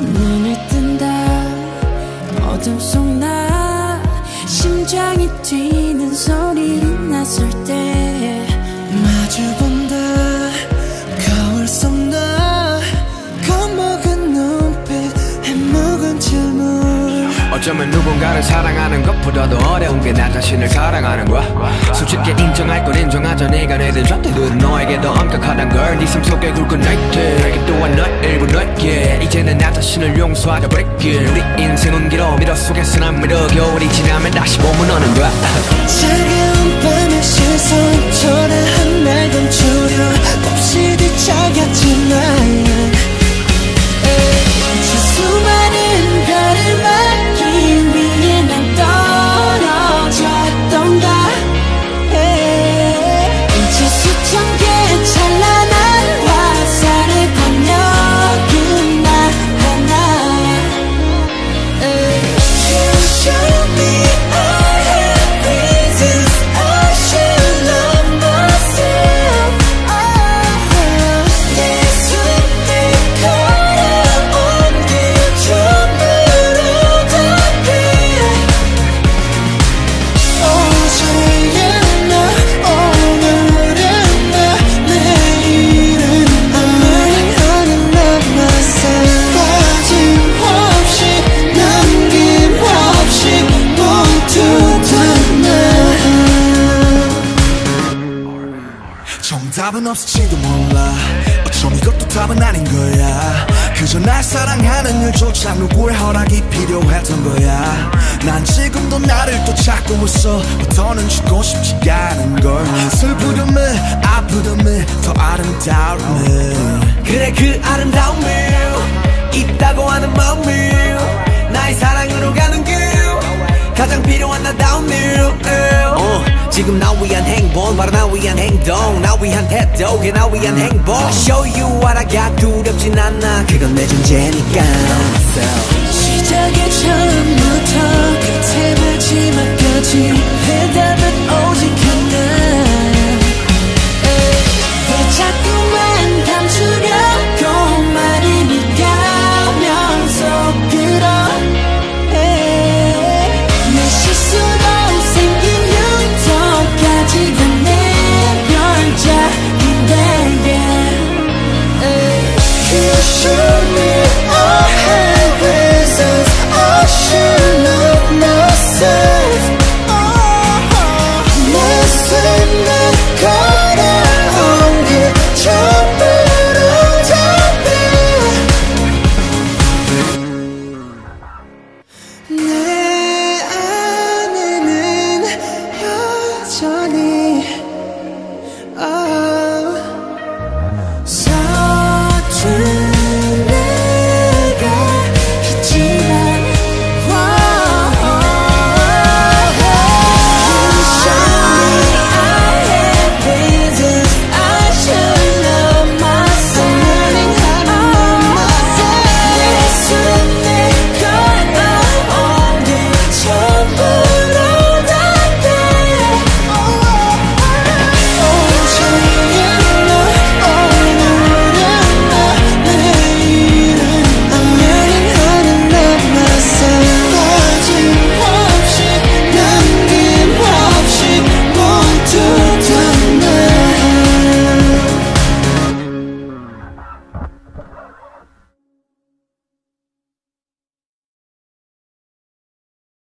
눈을 뜬다. 어둠 속 나 심장이 뛰는 소리 낯설 때 마주 본다. 거울 속 너 어쩌면 누군가를 사랑하는 것보다 더 어려운 게 나 자신을 사랑하는 거야. 솔직히 인정하자 네가 내린 잣대들은 너에게 더 엄격하단 걸 네 삶 속의 굵은 나이테 그 또한 너의 일부 너이기에. 이제는 나 자신을 용서하자 버리기엔 우리 인생은 길어 미로 속에선 날 믿어 겨울이 지나면 다시 봄은 오는 거야? 차가운 밤의 시선 답은 없을지도 몰라. 어쩜 이것도 답은 아닌 거야. 그저 날 사랑하는 일조차 누구의 허락이 필요했던 거야. 난 지금도 나를 또 찾고 있어 더는 죽고 싶지가 않은 걸. 슬프름을 아프름을 더 아름다움을. 그래 그 아름다움을 있다고 하는 마음을 나의 사랑으로 가는 길. 가장 필요한 나다운 일 어, 지금 나 위한 행복 바로 나 위한 행동. 나 위한 태도 그게 나 위한 행복. I show you what I got 두렵진 않아. 그건 내 존재니까. 시작의 처음부터 끝의 마지막까지